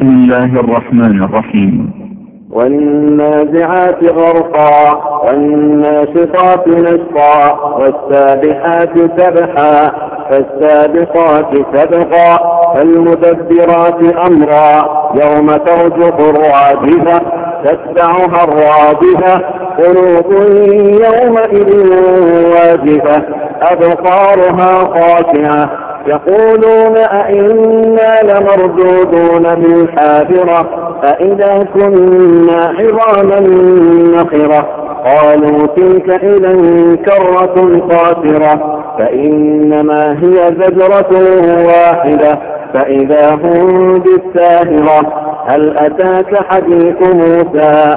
بسم الله الرحمن الرحيم. والنازعات غرقا والناشطات نشطا والسابحات سبحا فالسابقات سبقا فالمدبرات أمرا يوم ترجف الراجفة تتبعها الرادفة قلوب يومئذ واجفة أبصارها خاشعة يقولون أئنا لمردودون بالحافرة أئذا كنا عظاما نخرة. قالوا تلك إذا كرة خاسرة. فإنما هي زجرة واحدة. فإذا هم بالساهرة. هل أتاك حديث موسى؟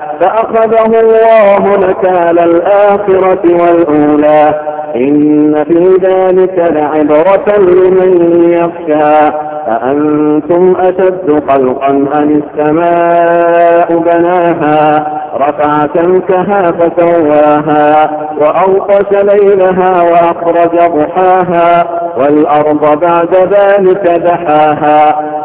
فأخذه الله نكال الآخرة والأولى. إن في ذلك لعبرة لمن يخشى. أأنتم أشد خلقا أم السماء بناها؟ رفع سمكها فسواها. وأوقش ليلها وأخرج ضحاها. والأرض بعد ذلك دحاها.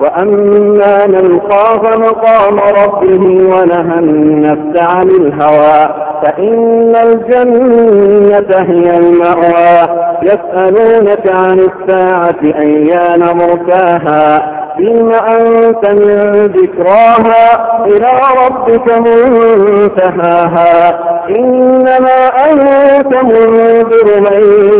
وأما من خاف مقام ربه ونهى النفس عن الهوى فإن الجنة هي المأوى. يسألونك عن الساعة أيان مرساها فيم أنت من ذكراها إلى ربك منتهاها. إنما أنت منذر من